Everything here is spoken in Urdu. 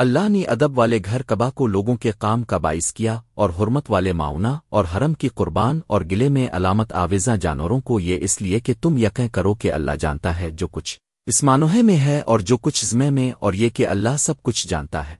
اللہ نے ادب والے گھر کبا کو لوگوں کے کام کا باعث کیا اور حرمت والے معاونہ اور حرم کی قربان اور گلے میں علامت آویزاں جانوروں کو یہ اس لیے کہ تم یقیں کرو کہ اللہ جانتا ہے جو کچھ اس مانوہے میں ہے اور جو کچھ زمے میں اور یہ کہ اللہ سب کچھ جانتا ہے۔